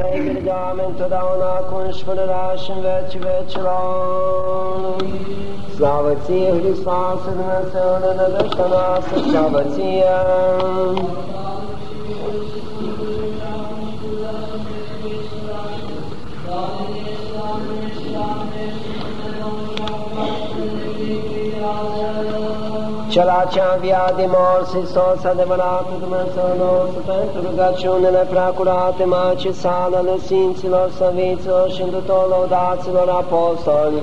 putere de oameni totdeauna acum și fără și în veci vecilor. Slavă ție, Hristos, Dumnezeu, de nădejdea noastră, slavă ție! Cela ce a înviat din morți, Hristos, adevăratul Dumnezeu nostru, pentru rugăciunile preacurate, Maicii sale ale Sfinților, Săviților și îndutor laudaților apostoli,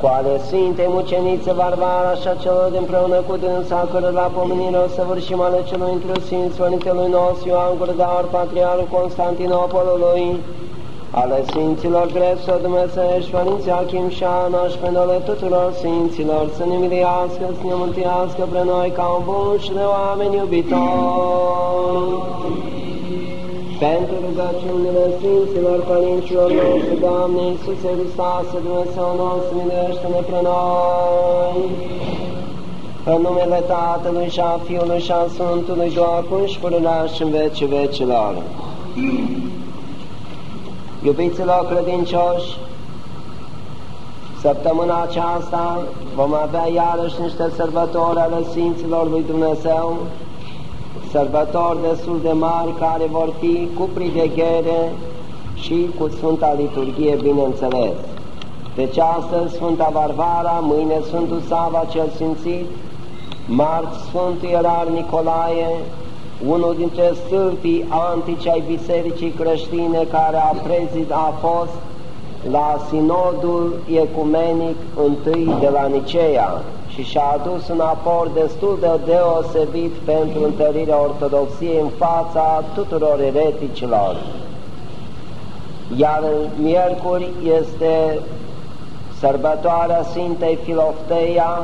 cu ale Sfintei Mucenițe Varvara și a celor împreună cu dânsa, cără la pomenire o săvârșim ale celui într Sfinț, Părintelui nostru Ioan Gurdaur, Patriarul Constantinopolului, ale Sfinților Grefsă Dumnezeiești, Părinții Achim și Ana și pe noi tuturor Sfinților, să ne miliască, să ne mântuiască pre noi ca un bun și de oameni iubitori. Pentru rugăciunile Sfinților Părinților noștri, Doamne Iisuse Hristos, Dumnezeu nostru, miluiește-ne pre noi. În numele Tatălui și a Fiului și a Sfântului, Doamne, acum și până și în vece vecilor. Iubiților credincioși, săptămâna aceasta vom avea iarăși niște sărbători ale Sfinților lui Dumnezeu, sărbători destul de mari care vor fi cu priveghere și cu Sfânta Liturghie, bineînțeles. Deci astăzi Sfânta Varvara, mâine Sfântul Sava cel Sfințit, marți Sfântul Ierar Nicolae, unul dintre stâlpii antici ai bisericii creștine care a, prezid, a fost la sinodul ecumenic întâi de la Nicea și și-a adus un aport destul de deosebit pentru întărirea ortodoxiei în fața tuturor ereticilor. Iar miercuri este sărbătoarea Sfintei Filofteia,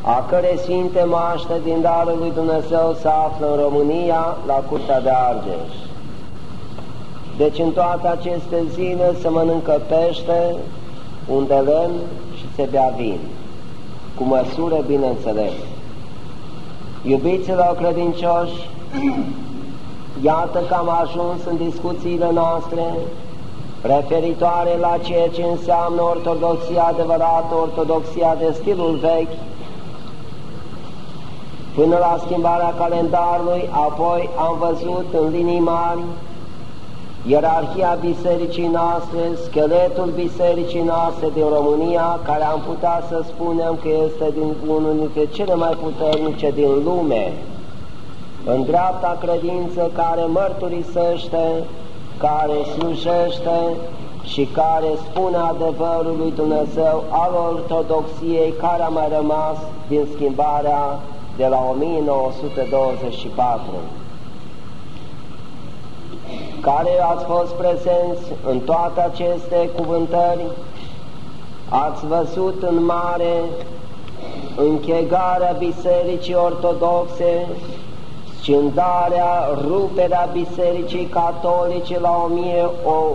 a cărei Sfinte Maște din darul lui Dumnezeu se află în România, la Curtea de Argeș. Deci în toate aceste zile se mănâncă pește, un de lemn și se bea vin, cu măsură bineînțeles. Iubiților credincioși, iată că am ajuns în discuțiile noastre referitoare la ceea ce înseamnă ortodoxia adevărată, ortodoxia de stilul vechi, până la schimbarea calendarului, apoi am văzut în linii mari ierarhia bisericii noastre, scheletul bisericii noastre din România, care am putea să spunem că este din unul dintre cele mai puternice din lume, în dreapta credință care mărturisește, care slujește și care spune adevărul lui Dumnezeu al ortodoxiei care a mai rămas din schimbarea de la 1924 care ați fost prezenți în toate aceste cuvântări, ați văzut în mare închegarea Bisericii Ortodoxe, scindarea, ruperea Bisericii Catolice la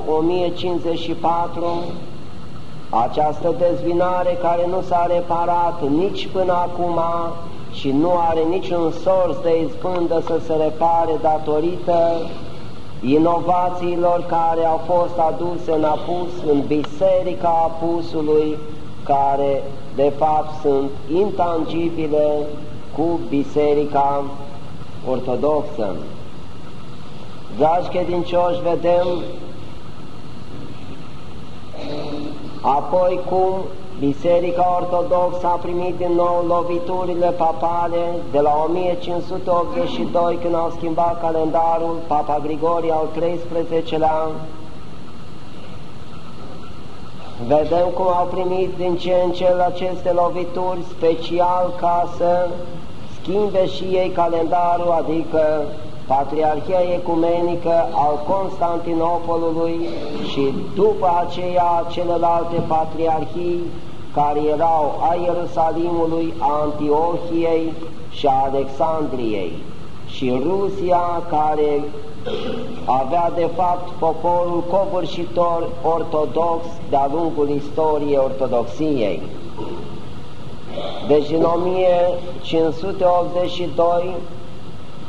1054, această dezvinare care nu s-a reparat nici până acum și nu are niciun sors de izbândă să se repare datorită inovațiilor care au fost aduse în apus, în biserica apusului, care de fapt sunt intangibile cu biserica ortodoxă. Dragi credincioși, vedem apoi cum Biserica Ortodoxă a primit din nou loviturile papale de la 1582 când au schimbat calendarul Papa Grigorie al XIII-lea. Vedem cum au primit din ce în ce aceste lovituri special ca să schimbe și ei calendarul, adică Patriarhia Ecumenică al Constantinopolului și după aceea celelalte patriarhii care erau a Ierusalimului, a Antiohiei și a Alexandriei și Rusia care avea de fapt poporul covârșitor ortodox de-a lungul istoriei ortodoxiei. Deci în 1582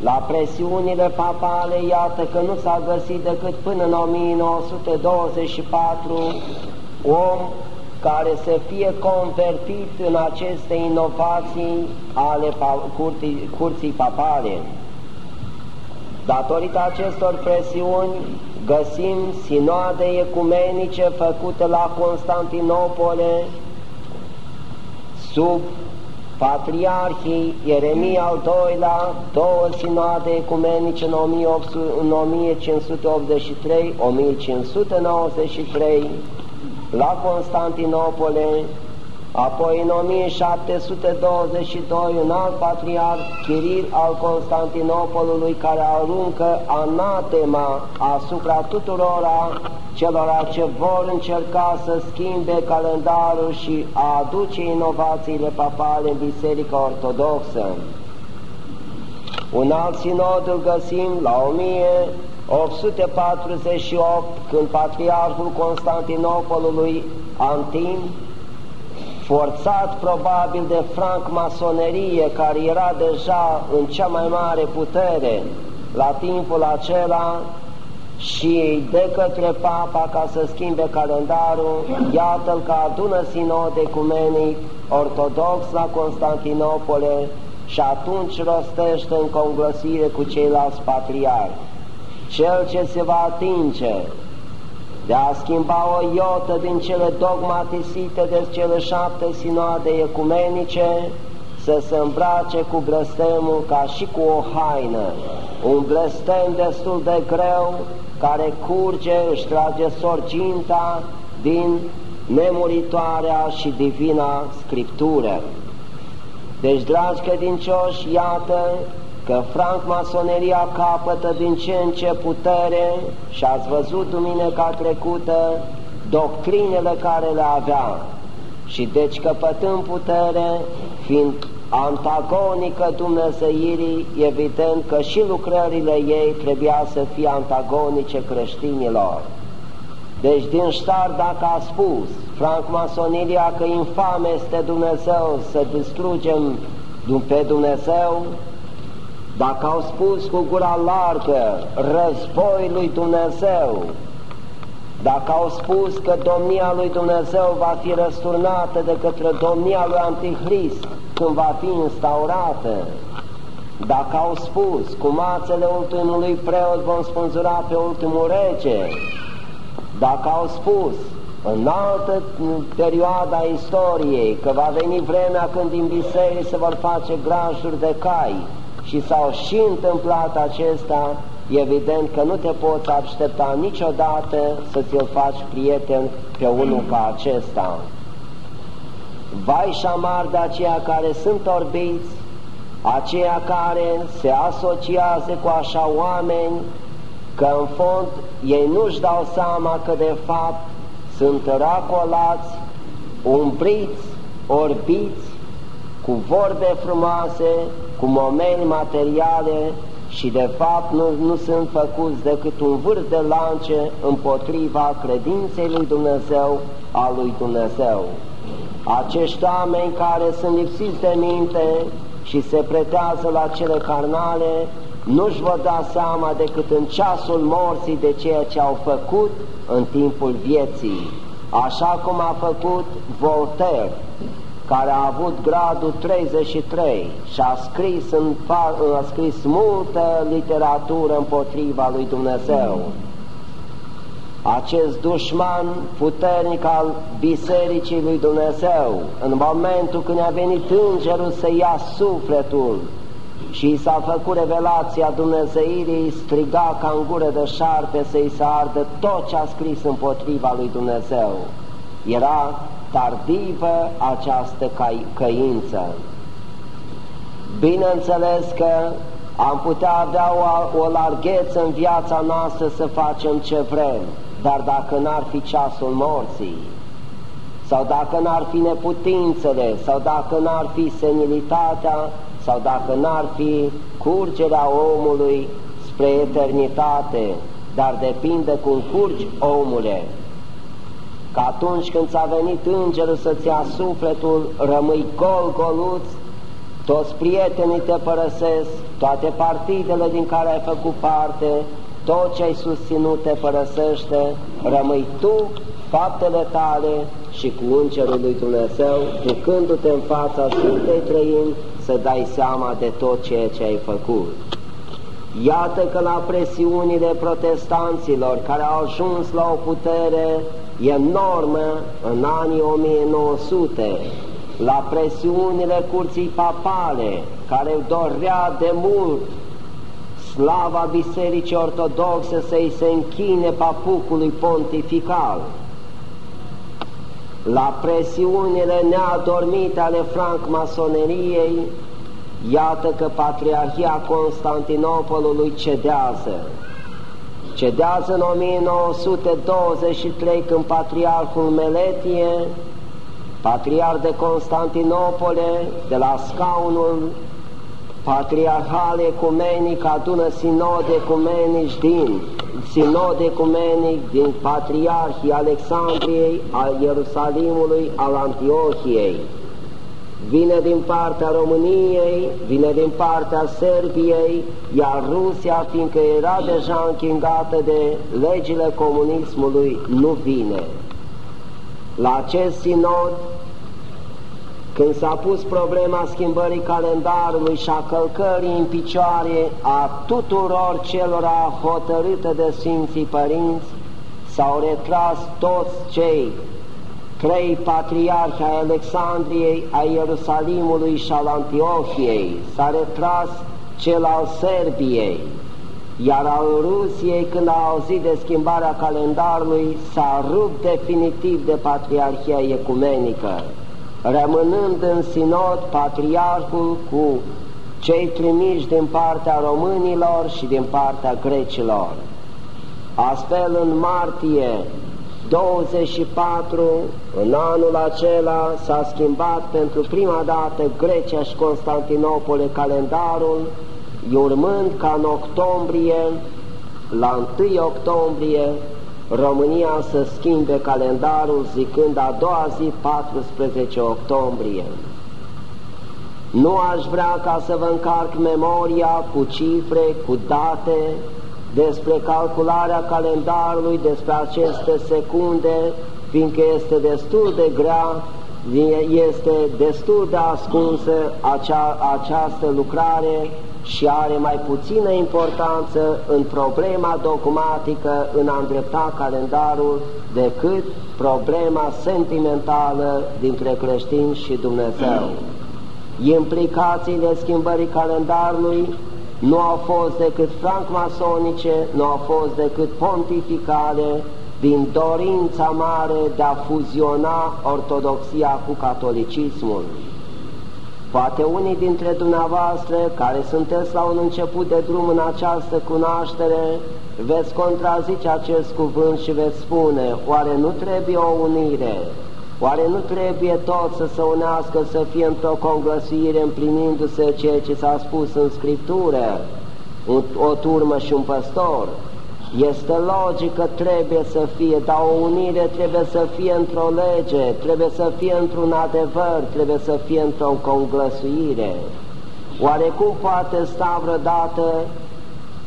La presiunile papale, iată că nu s-a găsit decât până în 1924 om care să fie convertit în aceste inovații ale curții, curții papale. Datorită acestor presiuni, găsim sinoade ecumenice făcute la Constantinopole sub patriarhii Ieremia al doilea, două sinoade ecumenice în, 1583-1593, la Constantinopole, apoi în 1722 un alt patriarh, Chiril al Constantinopolului, care aruncă anatema asupra tuturora celor ce vor încerca să schimbe calendarul și a aduce inovațiile papale în Biserica Ortodoxă. Un alt sinod îl găsim la 1848, când Patriarhul Constantinopolului Antin, forțat probabil de franc-masonerie, care era deja în cea mai mare putere la timpul acela, și de către papa ca să schimbe calendarul, iată-l că adună sinod ecumenic ortodox la Constantinopole și atunci rostește în conglăsire cu ceilalți patriarhi. Cel ce se va atinge de a schimba o iotă din cele dogmatisite de cele șapte sinoade ecumenice, să se îmbrace cu blestemul ca și cu o haină, un blestem destul de greu, care curge, își trage sorginta din nemuritoarea și divina Scriptură. Deci, dragi credincioși, iată că franc-masoneria capătă din ce în ce putere și ați văzut duminica trecută doctrinele care le avea și deci căpătând putere, fiind antagonică Dumnezeirii, evident că și lucrările ei trebuia să fie antagonice creștinilor. Deci din ștar dacă a spus francmasoneria că infame este Dumnezeu să distrugem pe Dumnezeu, dacă au spus cu gura largă război lui Dumnezeu, dacă au spus că domnia lui Dumnezeu va fi răsturnată de către domnia lui Antichrist când va fi instaurată, dacă au spus cu mațele ultimului preot vom spânzura pe ultimul rege, dacă au spus în altă perioada istoriei că va veni vremea când din biserici se vor face grajuri de cai și s-au și întâmplat acesta, evident că nu te poți aștepta niciodată să ți-l faci prieten pe unul ca acesta. Vai și amar de aceia care sunt orbiți, aceia care se asociază cu așa oameni, că în fond ei nu-și dau seama că de fapt sunt racolați, umbriți, orbiți, cu vorbe frumoase, cu momeni materiale și de fapt nu, nu sunt făcuți decât un vârf de lance împotriva credinței lui Dumnezeu, a lui Dumnezeu. Acești oameni care sunt lipsiți de minte și se pretează la cele carnale, nu-și vor da seama decât în ceasul morții de ceea ce au făcut în timpul vieții, așa cum a făcut Voltaire, care a avut gradul 33 și a scris, în, a scris multă literatură împotriva lui Dumnezeu. Acest dușman puternic al Bisericii lui Dumnezeu, în momentul când a venit îngerul să ia sufletul și s-a făcut revelația Dumnezeirii, striga ca în gură de șarpe să-i se ardă tot ce a scris împotriva lui Dumnezeu. Era tardivă această căință. Bineînțeles că am putea avea o, o largheță în viața noastră să facem ce vrem, dar dacă n-ar fi ceasul morții, sau dacă n-ar fi neputințele, sau dacă n-ar fi senilitatea, sau dacă n-ar fi curgerea omului spre eternitate, dar depinde cum curgi omule, că atunci când ți-a venit îngerul să-ți ia sufletul, rămâi gol, goluț, toți prietenii te părăsesc, toate partidele din care ai făcut parte, tot ce ai susținut te părăsește, rămâi tu, faptele tale și cu Îngerul lui Dumnezeu, ducându-te în fața Sfintei Trăini, să dai seama de tot ceea ce ai făcut. Iată că la presiunile protestanților care au ajuns la o putere enormă în anii 1900, la presiunile curții papale care dorea de mult slava Bisericii Ortodoxe să-i se închine papucului pontifical, la presiunile neadormite ale francmasoneriei, iată că Patriarhia Constantinopolului cedează. Cedează în 1923 când Patriarhul Meletie, patriarh de Constantinopole, de la scaunul patriarhal ecumenic adună sinode ecumenici din sinod ecumenic din patriarhii Alexandriei, al Ierusalimului, al Antiohiei. Vine din partea României, vine din partea Serbiei, iar Rusia, fiindcă era deja închingată de legile comunismului, nu vine. La acest sinod când s-a pus problema schimbării calendarului și a călcării în picioare a tuturor celor hotărâte de Sfinții Părinți, s-au retras toți cei trei patriarhi ai Alexandriei, a Ierusalimului și al Antiohiei, s-a retras cel al Serbiei, iar al Rusiei, când a auzit de schimbarea calendarului, s-a rupt definitiv de Patriarhia Ecumenică rămânând în sinod patriarhul cu cei trimiși din partea românilor și din partea grecilor. Astfel, în martie 24, în anul acela, s-a schimbat pentru prima dată Grecia și Constantinopole calendarul, urmând ca în octombrie, la 1 octombrie, România să schimbe calendarul zicând a doua zi 14 octombrie. Nu aș vrea ca să vă încarc memoria cu cifre, cu date, despre calcularea calendarului, despre aceste secunde, fiindcă este destul de grea, este destul de ascunsă acea, această lucrare și are mai puțină importanță în problema dogmatică, în a îndrepta calendarul, decât problema sentimentală dintre creștini și Dumnezeu. Implicațiile schimbării calendarului nu au fost decât francmasonice, nu au fost decât pontificale, din dorința mare de a fuziona ortodoxia cu catolicismul. Poate unii dintre dumneavoastră care sunteți la un început de drum în această cunoaștere, veți contrazice acest cuvânt și veți spune, oare nu trebuie o unire? Oare nu trebuie tot să se unească, să fie într-o conglăsuire împlinindu-se ceea ce s-a spus în Scriptură, o turmă și un păstor? Este logic că trebuie să fie, dar o unire trebuie să fie într-o lege, trebuie să fie într-un adevăr, trebuie să fie într-o conglăsuire. Oare cum poate sta vreodată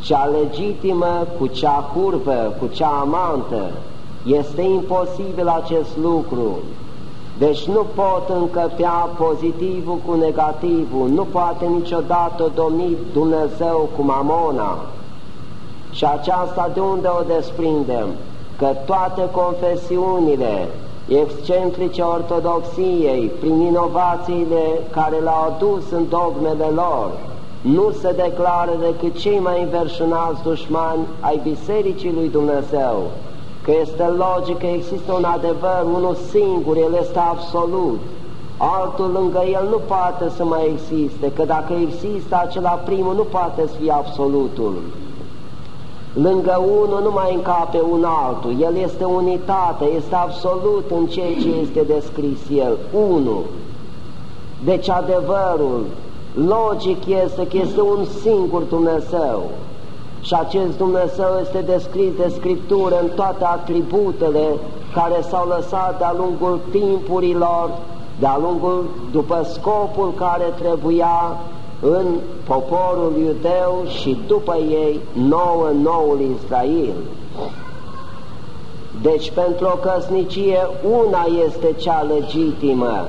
cea legitimă cu cea curvă, cu cea amantă? Este imposibil acest lucru. Deci nu pot încăpea pozitivul cu negativul, nu poate niciodată domni Dumnezeu cu mamona. Și aceasta de unde o desprindem? Că toate confesiunile excentrice ortodoxiei, prin inovațiile care le-au adus în dogmele lor, nu se declară decât cei mai înverșunați dușmani ai Bisericii lui Dumnezeu, că este logic că există un adevăr, unul singur, el este absolut, altul lângă el nu poate să mai existe, că dacă există acela primul nu poate să fie absolutul. Lângă unul nu mai încape un altul, el este unitate, este absolut în ceea ce este descris el, unul. Deci adevărul logic este că este un singur Dumnezeu și acest Dumnezeu este descris de Scriptură în toate atributele care s-au lăsat de-a lungul timpurilor de-a lungul, după scopul care trebuia în poporul iudeu și după ei nouă noul Israel. Deci pentru o căsnicie una este cea legitimă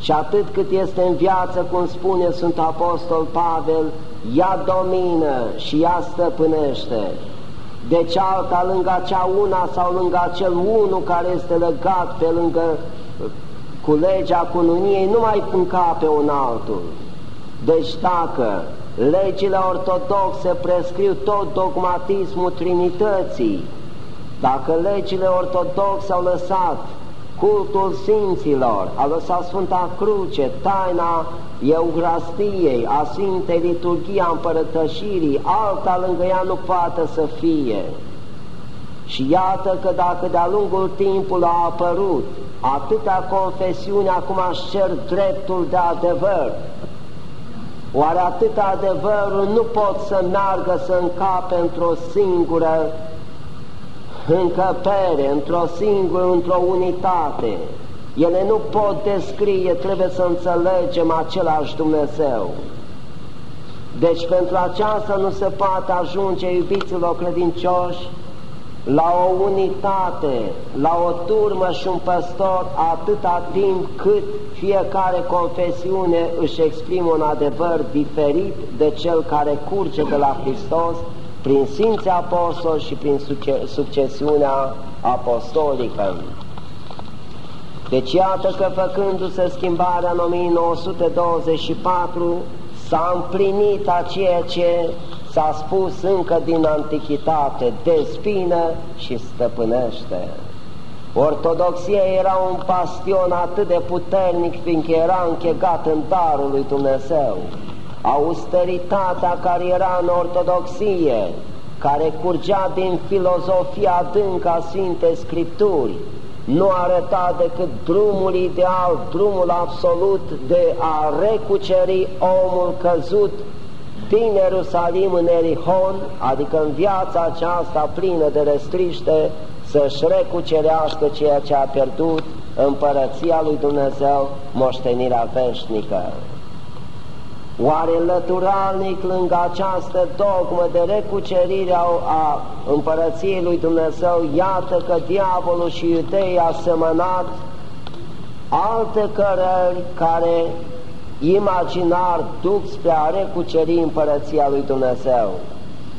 și atât cât este în viață, cum spune Sunt Apostol Pavel, ea domină și ea stăpânește. De cealaltă, lângă acea una sau lângă acel unu care este legat pe lângă cu legea cununiei, nu mai încape un altul. Deci dacă legile ortodoxe prescriu tot dogmatismul Trinității, dacă legile ortodoxe au lăsat cultul Sfinților, a lăsat Sfânta Cruce, taina Eugrastiei, a Sfintei Liturghia Împărătășirii, alta lângă ea nu poate să fie. Și iată că dacă de-a lungul timpului a apărut atâtea confesiuni, acum își cer dreptul de adevăr, Oare atât adevărul nu pot să meargă să încape într-o singură încăpere, într-o singură, într-o unitate. Ele nu pot descrie, trebuie să înțelegem același Dumnezeu. Deci pentru aceasta nu se poate ajunge, iubiților credincioși, la o unitate, la o turmă și un păstor atâta timp cât fiecare confesiune își exprimă un adevăr diferit de cel care curge de la Hristos prin Sfinții Apostoli și prin succesiunea apostolică. Deci iată că făcându-se schimbarea în 1924 s-a împlinit a ceea ce s-a spus încă din antichitate, despină și stăpânește. Ortodoxia era un pastion atât de puternic, fiindcă era închegat în darul lui Dumnezeu. Austeritatea care era în ortodoxie, care curgea din filozofia adâncă a Sfintei Scripturi, nu arăta decât drumul ideal, drumul absolut de a recuceri omul căzut din Ierusalim în Erihon, adică în viața aceasta plină de restriște, să-și recucerească ceea ce a pierdut împărăția lui Dumnezeu, moștenirea veșnică. Oare lăturalnic lângă această dogmă de recucerire a împărăției lui Dumnezeu, iată că diavolul și iudeii a semănat alte cărări care imaginar duc spre a recuceri împărăția lui Dumnezeu.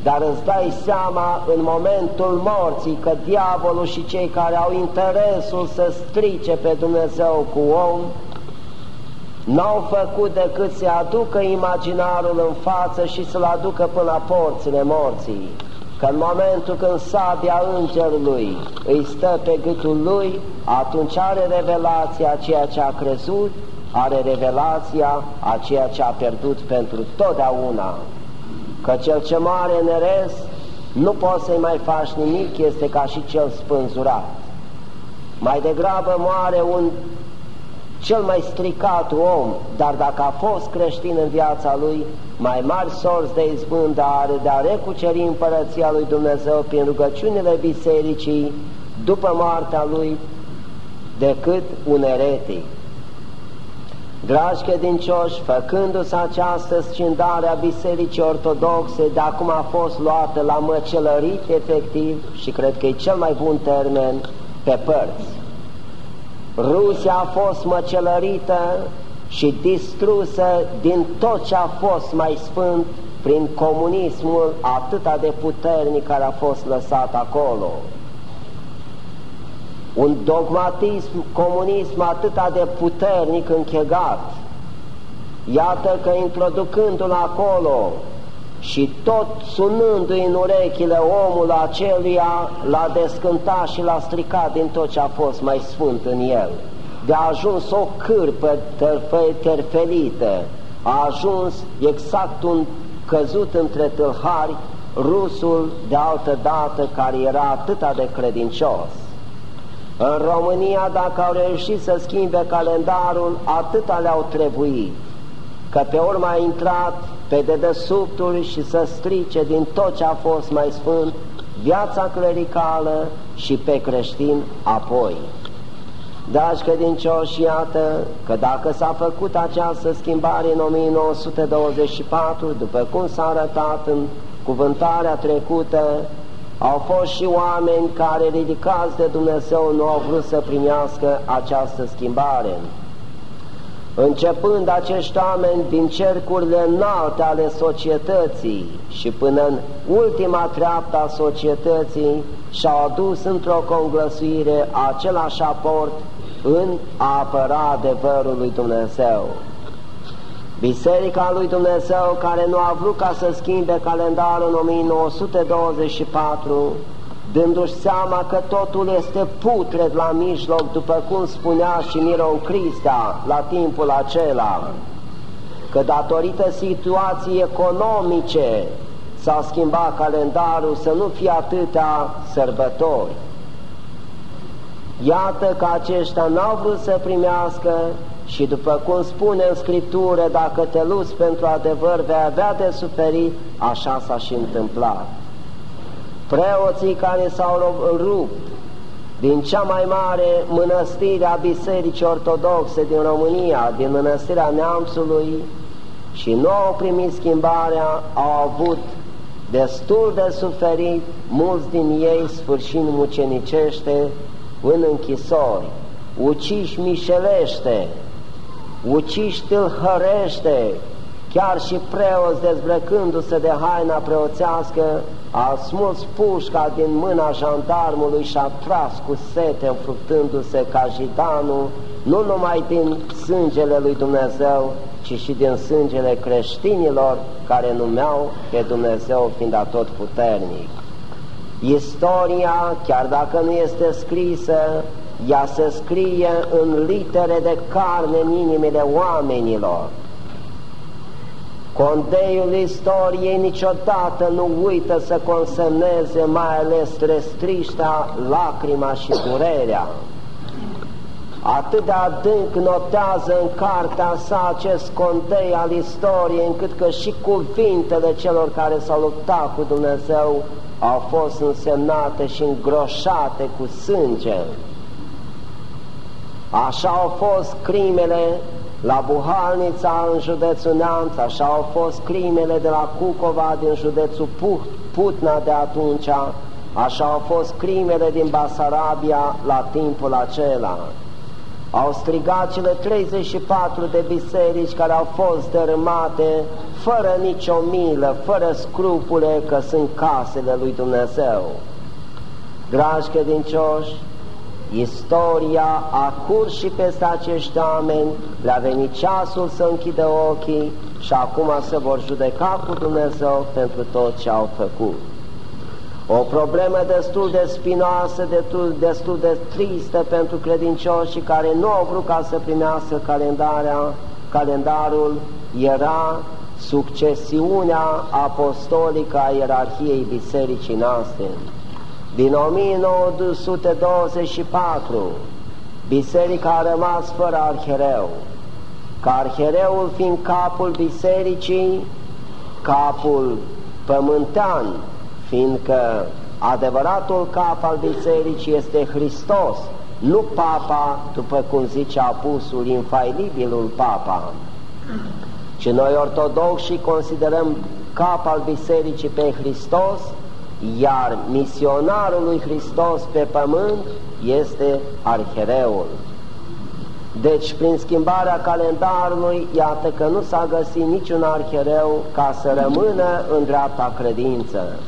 Dar îți dai seama în momentul morții că diavolul și cei care au interesul să strice pe Dumnezeu cu om, n-au făcut decât să aducă imaginarul în față și să-l aducă până la porțile morții. Că în momentul când sabia îngerului îi stă pe gâtul lui, atunci are revelația ceea ce a crezut are revelația a ceea ce a pierdut pentru totdeauna. Că cel ce moare în eres, nu poți să-i mai faci nimic, este ca și cel spânzurat. Mai degrabă moare un cel mai stricat om, dar dacă a fost creștin în viața lui, mai mari sorți de izbândă are de a recuceri împărăția lui Dumnezeu prin rugăciunile bisericii după moartea lui decât un eretic. Dragi credincioși, făcându-se această scindare a Bisericii Ortodoxe, de acum a fost luată la măcelărit efectiv și cred că e cel mai bun termen pe părți. Rusia a fost măcelărită și distrusă din tot ce a fost mai sfânt prin comunismul atâta de puternic care a fost lăsat acolo un dogmatism, comunism atât de puternic închegat. Iată că introducându-l acolo și tot sunându-i în urechile omul aceluia, l-a descântat și l-a stricat din tot ce a fost mai sfânt în el. De a ajuns o cârpă terfelită, a ajuns exact un căzut între tâlhari, rusul de altă dată care era atât de credincios. În România, dacă au reușit să schimbe calendarul, atâta le-au trebuit, că pe urmă a intrat pe dedesubturi și să strice din tot ce a fost mai sfânt viața clericală și pe creștin apoi. Dragi credincioși, iată că dacă s-a făcut această schimbare în 1924, după cum s-a arătat în cuvântarea trecută, au fost și oameni care, ridicați de Dumnezeu, nu au vrut să primească această schimbare. Începând acești oameni din cercurile înalte ale societății și până în ultima treaptă a societății, și-au adus într-o conglăsuire același aport în a apăra adevărul lui Dumnezeu. Biserica lui Dumnezeu, care nu a vrut ca să schimbe calendarul în 1924, dându-și seama că totul este putred la mijloc, după cum spunea și Miron Crista la timpul acela, că datorită situației economice s-a schimbat calendarul să nu fie atâtea sărbători. Iată că aceștia n-au vrut să primească și după cum spune în Scriptură, dacă te luți pentru adevăr, vei avea de suferit, așa s-a și întâmplat. Preoții care s-au rupt din cea mai mare mănăstire a Bisericii Ortodoxe din România, din mănăstirea Neamțului, și nu au primit schimbarea, au avut destul de suferit, mulți din ei sfârșind mucenicește în închisori, uciși mișelește, uciși tâlhărește, chiar și preoți dezbrăcându-se de haina preoțească, a smuls pușca din mâna jandarmului și a tras cu sete înfructându-se ca jidanul, nu numai din sângele lui Dumnezeu, ci și din sângele creștinilor care numeau pe Dumnezeu fiind atot puternic. Istoria, chiar dacă nu este scrisă, ea se scrie în litere de carne în inimile oamenilor. Condeiul istoriei niciodată nu uită să consemneze mai ales restriștea, lacrima și durerea. Atât de adânc notează în cartea sa acest condei al istoriei, încât că și cuvintele celor care s-au luptat cu Dumnezeu au fost însemnate și îngroșate cu sânge. Așa au fost crimele la Buhalnița în județul Neamț, așa au fost crimele de la Cucova din județul Putna de atunci, așa au fost crimele din Basarabia la timpul acela. Au strigat cele 34 de biserici care au fost dărâmate fără nicio milă, fără scrupule că sunt casele lui Dumnezeu. Dragi credincioși, Istoria a curs și peste acești oameni, le-a venit ceasul să închidă ochii și acum se vor judeca cu Dumnezeu pentru tot ce au făcut. O problemă destul de spinoasă, destul, destul de tristă pentru credincioșii care nu au vrut ca să primească calendarea, calendarul era succesiunea apostolică a ierarhiei bisericii noastre. Din 1924, biserica a rămas fără arhereu, ca arhereul fiind capul bisericii, capul pământan, fiindcă adevăratul cap al bisericii este Hristos, nu papa, după cum zice apusul, infailibilul papa. Și noi ortodoxi considerăm cap al bisericii pe Hristos, iar misionarul lui Hristos pe pământ este arhereul. Deci, prin schimbarea calendarului, iată că nu s-a găsit niciun arhereu ca să rămână în dreapta credință.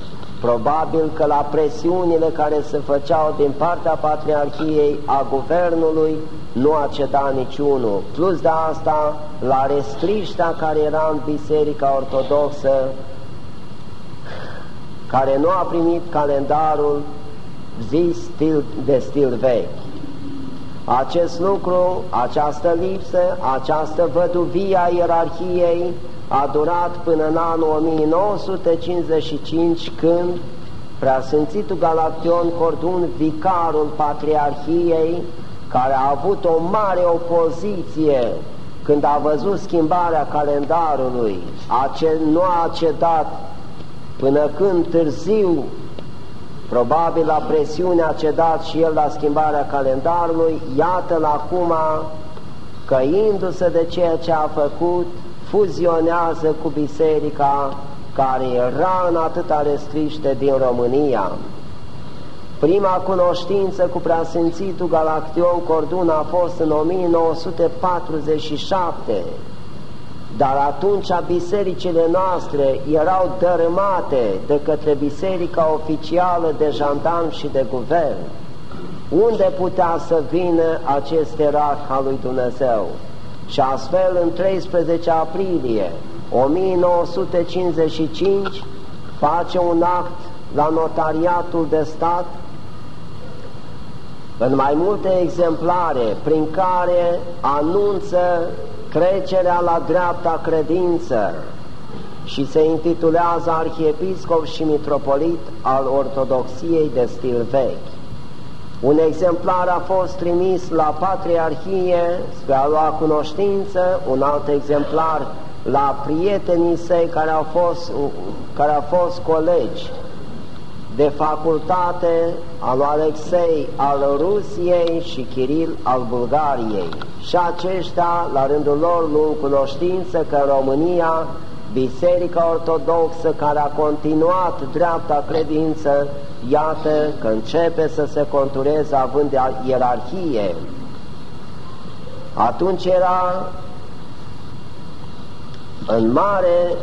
Probabil că la presiunile care se făceau din partea Patriarhiei a Guvernului nu a cedat niciunul. Plus de asta, la restriștea care era în Biserica Ortodoxă, care nu a primit calendarul zis stil, de stil vechi. Acest lucru, această lipsă, această văduvie a ierarhiei a durat până în anul 1955 când Preasfințitul Galaction Cordun, vicarul Patriarhiei, care a avut o mare opoziție când a văzut schimbarea calendarului, a ce, nu a cedat până când târziu probabil la presiunea cedat și el la schimbarea calendarului, iată-l acum căindu-se de ceea ce a făcut, fuzionează cu biserica care era în atâta restriște din România. Prima cunoștință cu preasfințitul Galaction Cordun a fost în 1947, dar atunci bisericile noastre erau dărâmate de către biserica oficială de jandarm și de guvern. Unde putea să vină acest erarh al lui Dumnezeu? Și astfel, în 13 aprilie 1955, face un act la notariatul de stat în mai multe exemplare prin care anunță trecerea la dreapta credință și se intitulează Arhiepiscop și Mitropolit al Ortodoxiei de stil vechi. Un exemplar a fost trimis la Patriarhie spre a lua cunoștință, un alt exemplar la prietenii săi care au fost, care au fost colegi de facultate al lui Alexei al Rusiei și Kiril al Bulgariei. Și aceștia, la rândul lor, luând cunoștință că în România Biserica Ortodoxă care a continuat dreapta credință, iată că începe să se contureze având de ierarhie. Atunci era în mare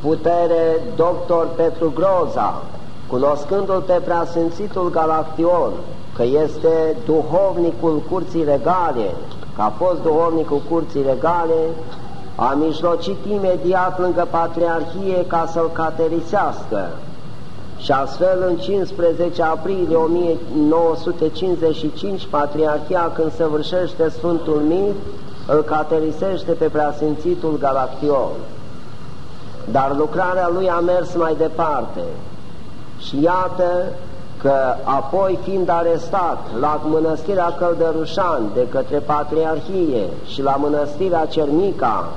putere doctor Petru Groza, cunoscându-l pe preasfințitul Galaction, că este duhovnicul curții regale, că a fost duhovnicul curții regale, a mijlocit imediat lângă Patriarhie ca să-l caterisească. Și astfel, în 15 aprilie 1955, Patriarhia, când se vârșește Sfântul Mir, îl caterisește pe preasfințitul Galaction. Dar lucrarea lui a mers mai departe și iată că apoi fiind arestat la mănăstirea Căldărușan de către Patriarhie și la mănăstirea Cermica,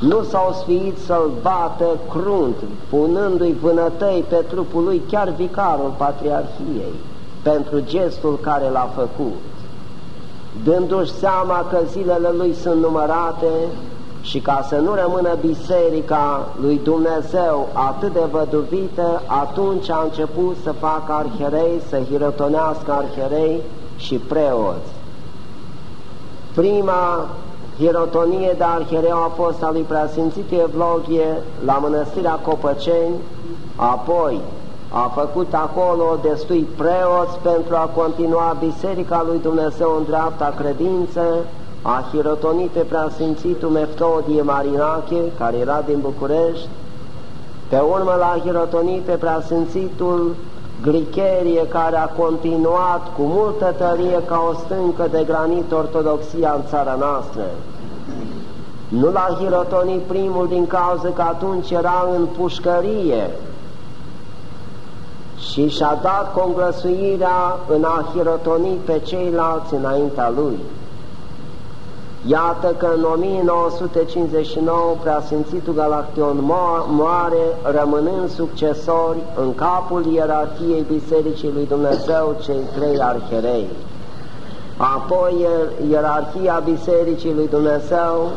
nu s-au sfiit să-l bată crunt, punându-i vânătăi pe trupul lui chiar vicarul Patriarhiei, pentru gestul care l-a făcut. Dându-și seama că zilele lui sunt numărate, și ca să nu rămână biserica lui Dumnezeu atât de văduvită, atunci a început să facă arherei, să hirotonească arherei și preoți. Prima hirotonie de arhereu a fost a lui Preasfințit Evlogie la mănăstirea Copăceni, apoi a făcut acolo destui preoți pentru a continua Biserica lui Dumnezeu în dreapta credință, a hirotonit pe preasfințitul Meftodie Marinache, care era din București, pe urmă l-a hirotonit pe preasfințitul Glicherie, care a continuat cu multă tărie ca o stâncă de granit ortodoxia în țara noastră. Nu l-a hirotonit primul din cauza că atunci era în pușcărie și și-a dat conglăsuirea în a hirotoni pe ceilalți înaintea lui. Iată că în 1959 preasfințitul Galaction moare, rămânând succesori în capul ierarhiei Bisericii lui Dumnezeu cei trei arherei. Apoi ierarhia Bisericii lui Dumnezeu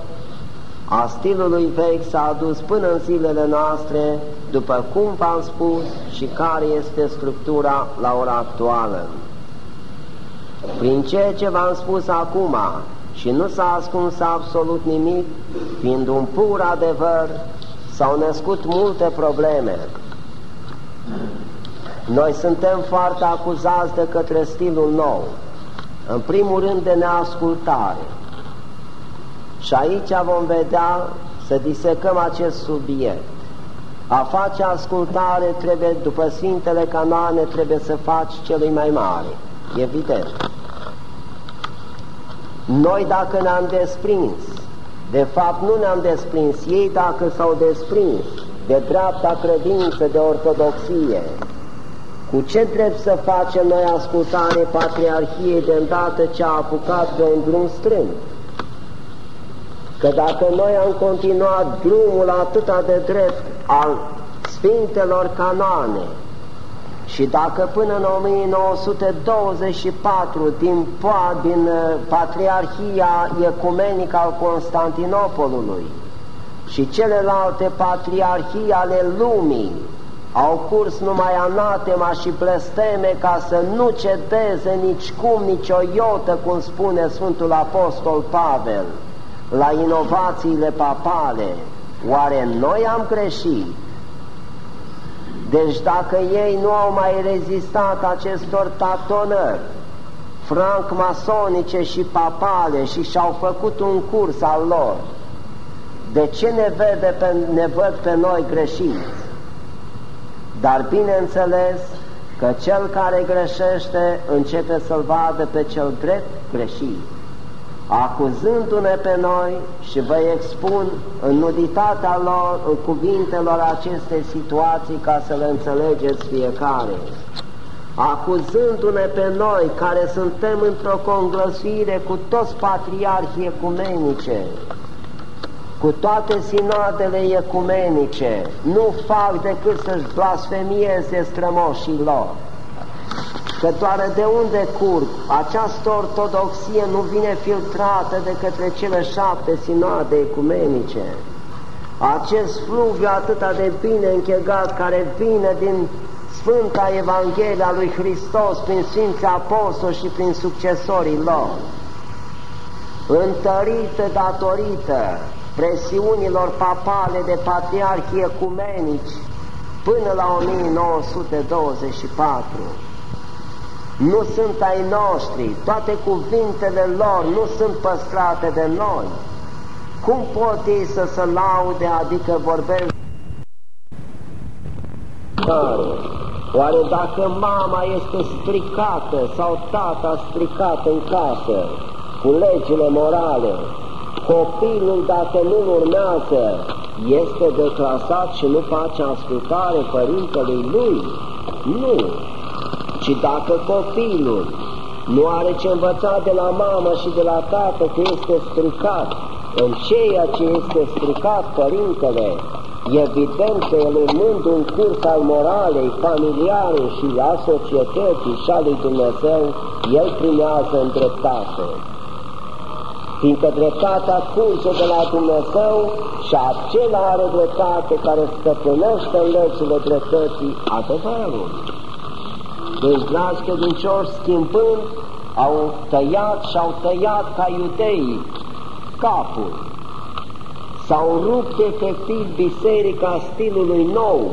a stilului vechi s-a adus până în zilele noastre, după cum v-am spus și care este structura la ora actuală. Prin ceea ce v-am spus acum, și nu s-a ascuns absolut nimic, fiind un pur adevăr, s-au născut multe probleme. Noi suntem foarte acuzați de către stilul nou, în primul rând de neascultare. Și aici vom vedea să disecăm acest subiect. A face ascultare trebuie, după Sfintele Canoane, trebuie să faci celui mai mare, evident. Noi dacă ne-am desprins, de fapt nu ne-am desprins, ei dacă s-au desprins de dreapta credință, de ortodoxie, cu ce drept să facem noi ascultare Patriarhiei de îndată ce a apucat pe un drum strâmb? Că dacă noi am continuat drumul atâta de drept al Sfintelor Canoane Și dacă până în 1924 din, din uh, Patriarhia Ecumenică al Constantinopolului și celelalte patriarhii ale lumii au curs numai anatema și blesteme ca să nu cedeze nici cum, nici o iotă, cum spune Sfântul Apostol Pavel, la inovațiile papale. Oare noi am greșit? Deci dacă ei nu au mai rezistat acestor tatonări franc-masonice și papale și și-au făcut un curs al lor, de ce ne, vede pe, ne văd pe noi greșiți? Dar bineînțeles că cel care greșește începe să-l vadă pe cel drept greșit acuzându-ne pe noi și vă expun în nuditatea lor, în cuvintelor aceste situații ca să le înțelegeți fiecare. Acuzându-ne pe noi care suntem într-o conglăsuire cu toți patriarhii ecumenice, cu toate sinodele ecumenice, nu fac decât să-și blasfemieze strămoșii lor că doar de unde curg, această ortodoxie nu vine filtrată de către cele șapte sinoade ecumenice. Acest fluviu atât de bine închegat care vine din Sfânta Evanghelia a lui Hristos prin Sfinții Apostoli și prin succesorii lor, întărită datorită presiunilor papale de patriarhie ecumenici până la 1924, nu sunt ai noștri, toate cuvintele lor nu sunt păstrate de noi. Cum pot ei să se laude, adică vorbesc? Oare dacă mama este stricată sau tata stricat în casă cu legile morale, copilul dacă nu urmează este declasat și nu face ascultare părintelui lui? Nu! Și dacă copilul nu are ce învăța de la mamă și de la tată că este stricat în ceea ce este stricat părintele, evident că el urmând un curs al moralei familiare și a societății și a lui Dumnezeu, el primează în dreptate. Fiindcă dreptatea curge de la Dumnezeu și acela are dreptate care stăpânește în legile dreptății adevărul. Deci, dragi credincioși, schimbând, au tăiat și au tăiat ca iudeii capul. S-au rupt efectiv biserica stilului nou,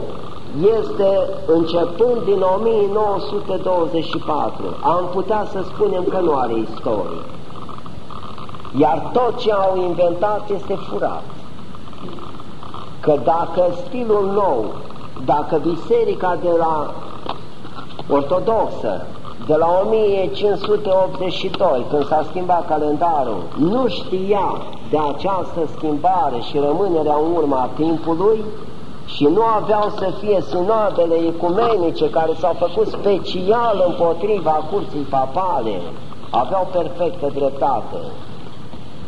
este începând din 1924. Am putea să spunem că nu are istorie. Iar tot ce au inventat este furat. Că dacă stilul nou, dacă biserica de la ortodoxă de la 1582, când s-a schimbat calendarul, nu știa de această schimbare și rămânerea în urma timpului și nu aveau să fie sinodele ecumenice care s-au făcut special împotriva curții papale, aveau perfectă dreptate.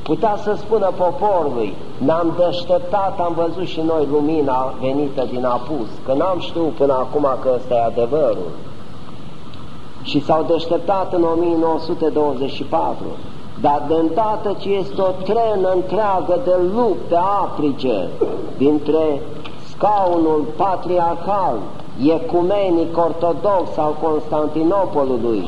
Putea să spună poporului, ne-am deșteptat, am văzut și noi lumina venită din apus, că n-am știut până acum că ăsta e adevărul și s-au deșteptat în 1924, dar de îndată ce este o trenă întreagă de lupte aprice dintre scaunul patriarcal, ecumenic ortodox al Constantinopolului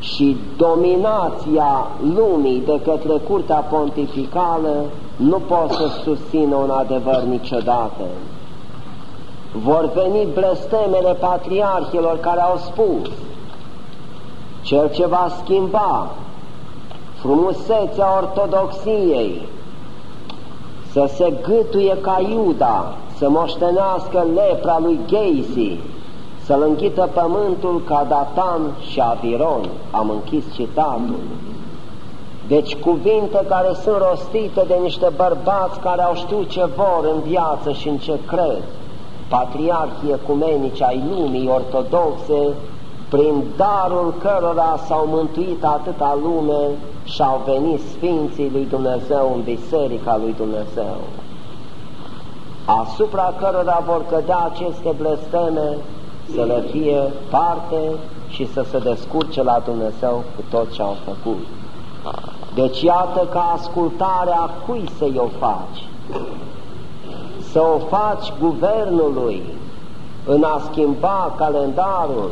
și dominația lumii de către curtea pontificală, nu pot să susțină un adevăr niciodată. Vor veni blestemele patriarhilor care au spus cel ce va schimba frumusețea ortodoxiei, să se gâtuie ca Iuda, să moștenească lepra lui Geisi, să-l înghită pământul ca Datan și Aviron. Am închis citatul. Deci cuvinte care sunt rostite de niște bărbați care au știut ce vor în viață și în ce cred, patriarhii ecumenici ai lumii ortodoxe, prin darul cărora s-au mântuit atâta lume și au venit Sfinții lui Dumnezeu în Biserica lui Dumnezeu, asupra cărora vor cădea aceste blesteme să le fie parte și să se descurce la Dumnezeu cu tot ce au făcut. Deci iată că ascultarea cui să-i o faci? Să o faci guvernului în a schimba calendarul,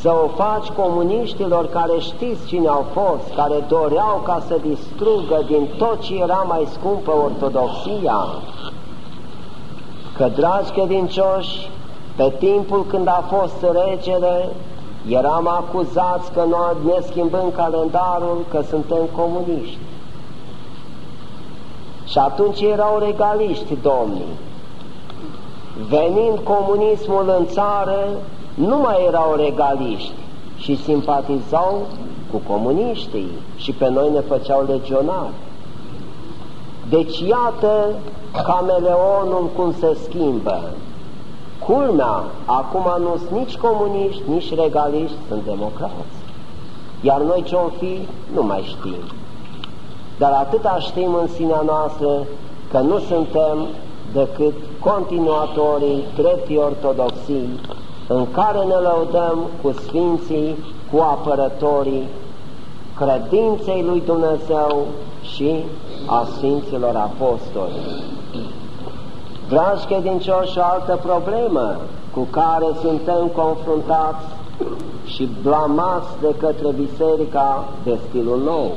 să o faci comuniștilor care știți cine au fost, care doreau ca să distrugă din tot ce era mai scumpă ortodoxia, că, dragi credincioși, pe timpul când a fost regele, eram acuzați că noi ne schimbăm calendarul, că suntem comuniști. Și atunci erau regaliști domnii. Venind comunismul în țară, nu mai erau regaliști și simpatizau cu comuniștii și pe noi ne făceau legionari. Deci iată cameleonul cum se schimbă. Culmea, acum nu sunt nici comuniști, nici regaliști, sunt democrați. Iar noi ce-o fi, nu mai știm. Dar atâta știm în sinea noastră că nu suntem decât continuatorii dreptii ortodoxii în care ne lăudăm cu Sfinții, cu apărătorii credinței lui Dumnezeu și a Sfinților Apostoli. Dragi credincioși, o altă problemă cu care suntem confruntați și blamați de către biserica de stilul nou.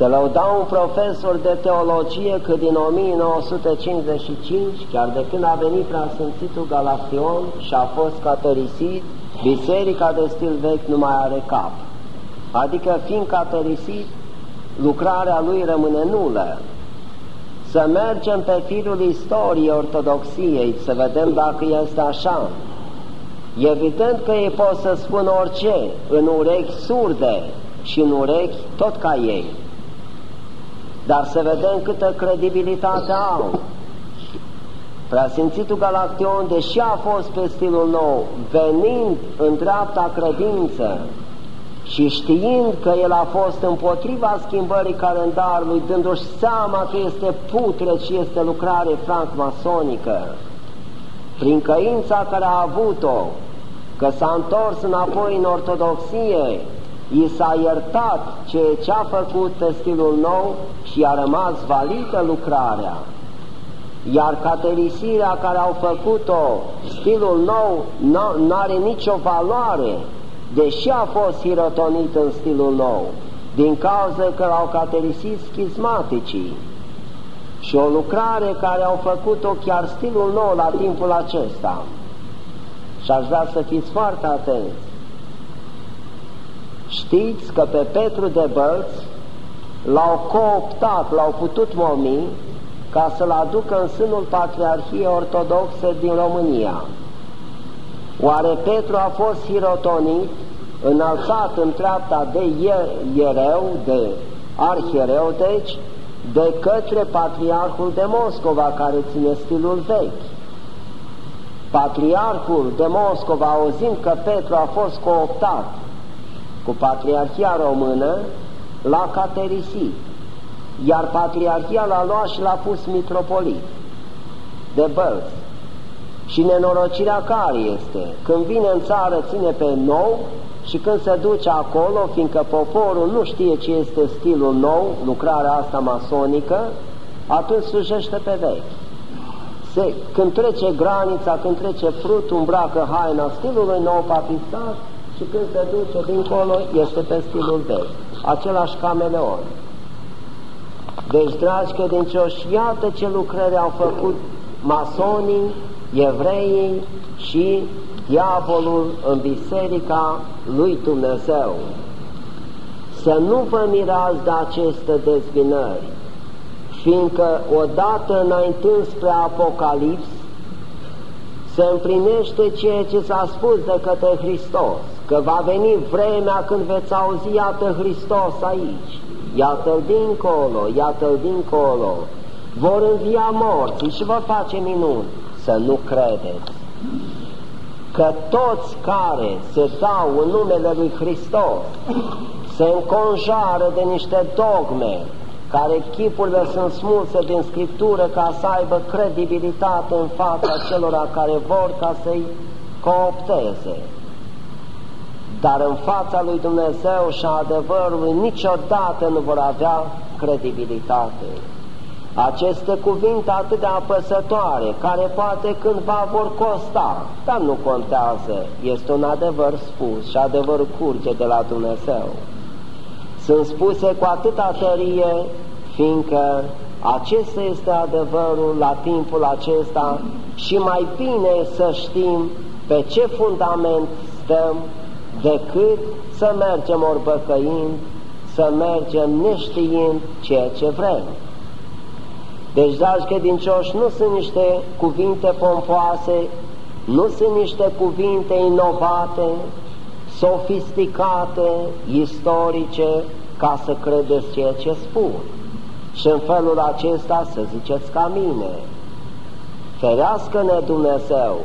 Se lăuda un profesor de teologie că din 1955, chiar de când a venit preasfințitul Galaction și a fost caterisit, biserica de stil vechi nu mai are cap. Adică fiind caterisit, lucrarea lui rămâne nulă. Să mergem pe firul istoriei ortodoxiei, să vedem dacă este așa. Evident că ei pot să spun orice, în urechi surde și în urechi tot ca ei. Dar să vedem câtă credibilitate au. Preasfințitul Galaction, deși a fost pe stilul nou, venind în dreapta credință, și știind că el a fost împotriva schimbării calendarului, dându-și seama că este putre și este lucrare francmasonică, prin căința care a avut-o, că s-a întors înapoi în ortodoxie, i s-a iertat ceea ce a făcut pe stilul nou și a rămas validă lucrarea. Iar caterisirea care au făcut-o, stilul nou, nu are nicio valoare, deși a fost hirotonit în stilul nou, din cauza că l-au caterisit schizmaticii și o lucrare care au făcut-o chiar stilul nou la timpul acesta. Și aș vrea să fiți foarte atenți. Știți că pe Petru de Bălți l-au cooptat, l-au putut momi ca să-l aducă în sânul Patriarhiei Ortodoxe din România. Oare Petru a fost hirotonit, înălțat în treapta de iereu, de arhiereu, deci, de către Patriarhul de Moscova, care ține stilul vechi. Patriarhul de Moscova, auzind că Petru a fost cooptat cu Patriarhia Română, l-a caterisit, iar Patriarhia l-a luat și l-a pus mitropolit de Bălți. Și nenorocirea care este? Când vine în țară, ține pe nou și când se duce acolo, fiindcă poporul nu știe ce este stilul nou, lucrarea asta masonică, atunci slujește pe vechi. Se, când trece granița, când trece frutul, îmbracă haina stilului nou papistat și când se duce dincolo, este pe stilul vechi. Același cameleon. Deci, dragi credincioși, iată ce lucrări au făcut masonii evreii și diavolul în biserica lui Dumnezeu. Să nu vă mirați de aceste dezbinări, fiindcă odată înaintând spre Apocalips, se împlinește ceea ce s-a spus de către Hristos, că va veni vremea când veți auzi, iată Hristos aici, iată-L dincolo, iată-L dincolo, vor învia morții și vor face minuni să nu credeți. Că toți care se dau în numele Lui Hristos se înconjoară de niște dogme care chipurile sunt smulse din Scriptură ca să aibă credibilitate în fața celor care vor ca să-i coopteze, dar în fața lui Dumnezeu și a adevărului niciodată nu vor avea credibilitate. Aceste cuvinte atât de apăsătoare, care poate cândva vor costa, dar nu contează, este un adevăr spus și adevărul curge de la Dumnezeu. Sunt spuse cu atâta tărie, fiindcă acesta este adevărul la timpul acesta și mai bine să știm pe ce fundament stăm decât să mergem orbăcăind, să mergem neștiind ceea ce vrem. Deci, dragi credincioși, nu sunt niște cuvinte pompoase, nu sunt niște cuvinte inovate, sofisticate, istorice, ca să credeți ceea ce spun. Și în felul acesta să ziceți ca mine, ferească-ne Dumnezeu,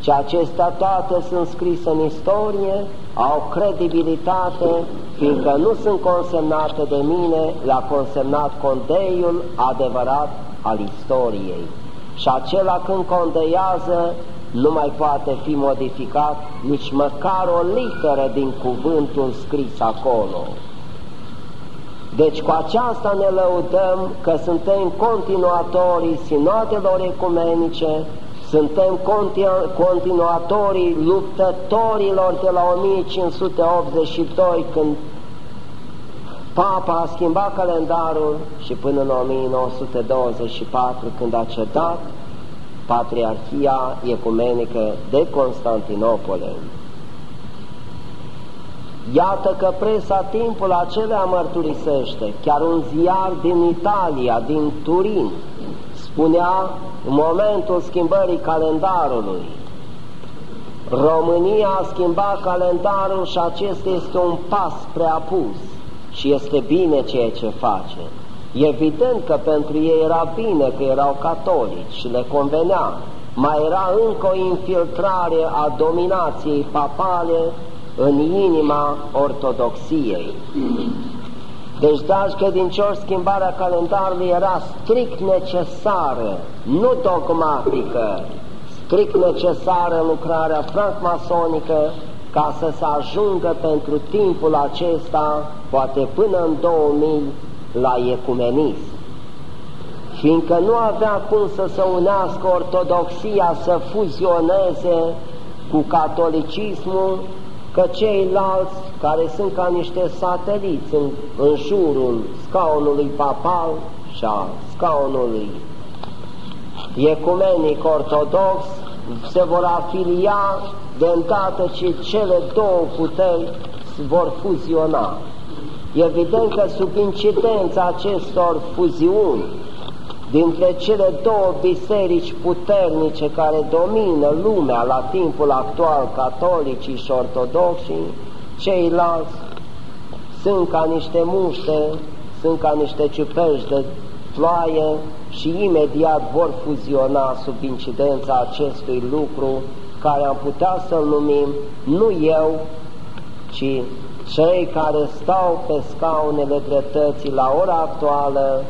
ce acestea toate sunt scrise în istorie, au credibilitate, fiindcă nu sunt consemnate de mine, le-a consemnat condeiul adevărat al istoriei. Și acela când condeiază nu mai poate fi modificat nici măcar o literă din cuvântul scris acolo. Deci cu aceasta ne lăudăm că suntem continuatorii sinodelor ecumenice, suntem continuatorii luptătorilor de la 1582 când Papa a schimbat calendarul și până în 1924 când a cedat Patriarhia Ecumenică de Constantinopole. Iată că presa timpul acelea mărturisește, chiar un ziar din Italia, din Turin, spunea în momentul schimbării calendarului, România a schimbat calendarul și acesta este un pas preapus și este bine ceea ce face. Evident că pentru ei era bine că erau catolici și le convenea. Mai era încă o infiltrare a dominației papale în inima ortodoxiei. Deci, dragi credincioși, schimbarea calendarului era strict necesară, nu dogmatică, strict necesară în lucrarea francmasonică ca să se ajungă pentru timpul acesta, poate până în 2000, la ecumenism. Fiindcă nu avea cum să se unească ortodoxia să fuzioneze cu catolicismul, că ceilalți care sunt ca niște sateliți în, în jurul scaunului papal și a scaunului ecumenic ortodox se vor afilia de îndată ce cele două puteri vor fuziona. Evident că sub incidența acestor fuziuni dintre cele două biserici puternice care domină lumea la timpul actual, catolicii și ortodoxii, ceilalți sunt ca niște muște, sunt ca niște ciuperci de ploaie și imediat vor fuziona sub incidența acestui lucru care am putea să-l numim nu eu, ci cei care stau pe scaunele dreptății la ora actuală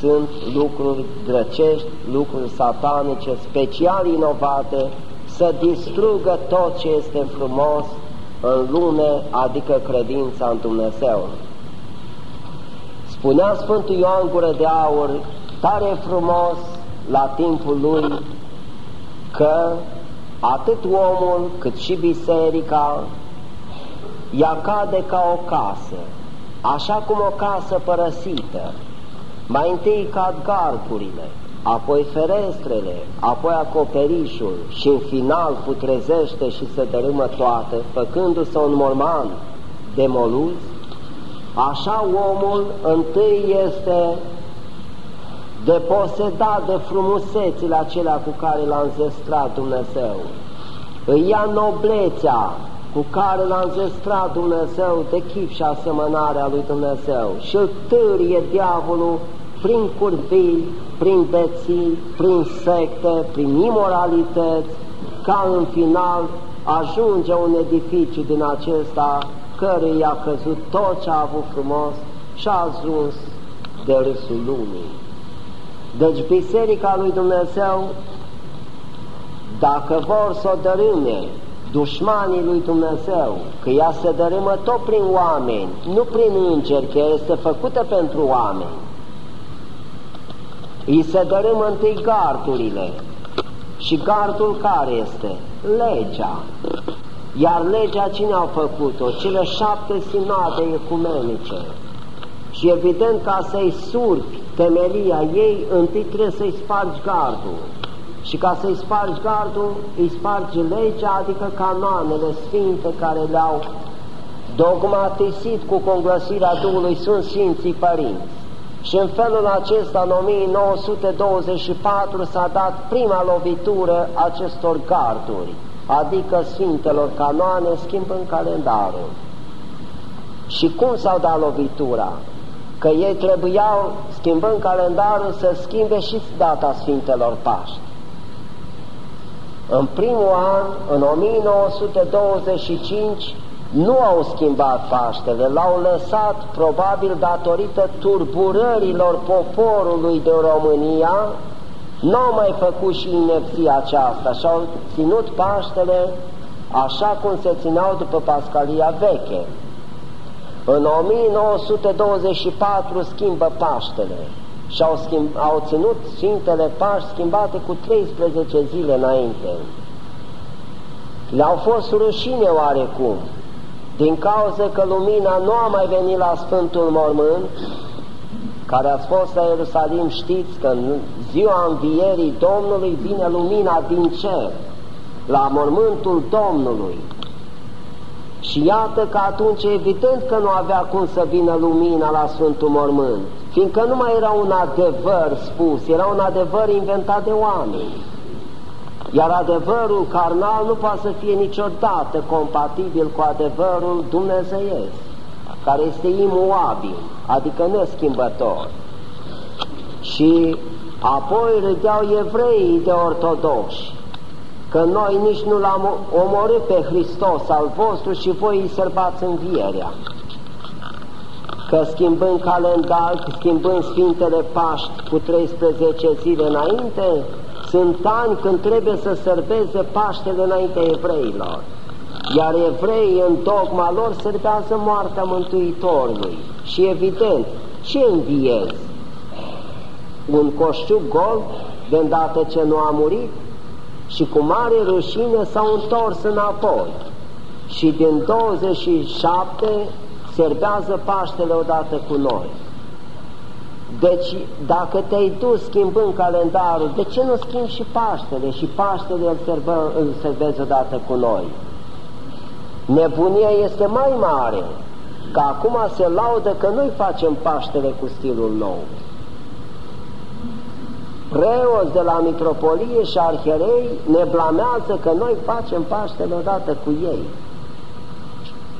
sunt lucruri drăcești, lucruri satanice, special inovate, să distrugă tot ce este frumos în lume, adică credința în Dumnezeu. Spunea Sfântul Ioan Gură de Aur, tare frumos la timpul lui, că atât omul cât și biserica ea cade ca o casă, așa cum o casă părăsită, mai întâi cad garcurile, apoi ferestrele, apoi acoperișul și în final putrezește și se dărâmă toate, făcându-se un morman de moluz, așa omul întâi este deposedat de frumusețile acelea cu care l-a înzestrat Dumnezeu. Îi ia noblețea cu care l-a înzestrat Dumnezeu de chip și asemănarea lui Dumnezeu și îl târie diavolul prin curvii, prin beții, prin secte, prin imoralități, ca în final ajunge un edificiu din acesta cărui a căzut tot ce a avut frumos și a ajuns de râsul lumii. Deci Biserica lui Dumnezeu dacă vor să o dărâme dușmanii lui Dumnezeu, că ea se dărâmă tot prin oameni, nu prin îngeri, că este făcută pentru oameni. Îi se dărâmă întâi gardurile. Și gardul care este? Legea. Iar legea cine au făcut-o? Cele șapte sinade ecumenice. Și evident ca să-i surpi temelia ei, întâi trebuie să-i spargi gardul. Și ca să-i spargi gardul, îi spargi legea, adică canoanele sfinte care le-au dogmatisit cu conglăsirea Duhului Sfânt Sfinții Părinți. Și în felul acesta, în 1924, s-a dat prima lovitură acestor garduri, adică Sfintelor Canoane, schimbând calendarul. Și cum s-au dat lovitura? Că ei trebuiau, schimbând calendarul, să schimbe și data Sfintelor Paști. În primul an, în 1925, nu au schimbat Paștele, l-au lăsat probabil datorită turburărilor poporului de România, nu au mai făcut și inepția aceasta și au ținut Paștele așa cum se țineau după Pascalia veche. În 1924 schimbă Paștele și au, schimb, au ținut Sfintele Paști schimbate cu 13 zile înainte. Le-au fost rușine oarecum, din cauza că lumina nu a mai venit la Sfântul Mormânt, care ați fost la Ierusalim, știți că în ziua învierii Domnului vine lumina din cer, la mormântul Domnului. Și iată că atunci evident că nu avea cum să vină lumina la Sfântul Mormânt, fiindcă nu mai era un adevăr spus, era un adevăr inventat de oameni. Iar adevărul carnal nu poate să fie niciodată compatibil cu adevărul dumnezeiesc, care este imuabil, adică neschimbător. Și apoi râdeau evreii de ortodoxi, că noi nici nu l-am omorât pe Hristos al vostru și voi îi sărbați învierea. Că schimbând calendar, schimbând Sfintele Paști cu 13 zile înainte, sunt ani când trebuie să sărbeze Paștele înaintea evreilor, iar evreii în dogma lor sărbează moartea Mântuitorului. Și evident, ce înviez? Un coșciuc gol, de îndată ce nu a murit? Și cu mare rușine s-au întors înapoi. Și din 27 serbează Paștele odată cu noi. Deci, dacă te-ai dus schimbând calendarul, de ce nu schimbi și Paștele? Și Paștele îl, serbă, îl serbezi odată cu noi. Nebunia este mai mare, că acum se laudă că noi facem Paștele cu stilul nou. Preoți de la mitropolie și arherei ne blamează că noi facem Paștele odată cu ei.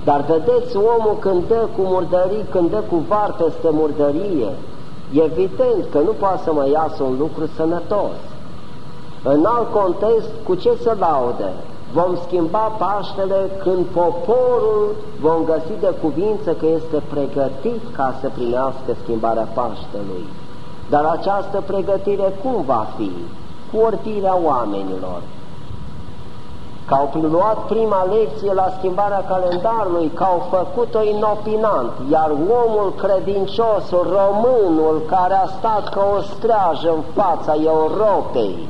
Dar vedeți omul când dă cu murdării, când dă cu var peste murdărie, evident că nu poate să mai iasă un lucru sănătos. În alt context, cu ce se laudă? Vom schimba Paștele când poporul vom găsi de cuvință că este pregătit ca să primească schimbarea Paștelui. Dar această pregătire cum va fi? Cu orbirea oamenilor, că au luat prima lecție la schimbarea calendarului, că au făcut-o inopinant, iar omul credinciosul, românul, care a stat ca o streajă în fața Europei,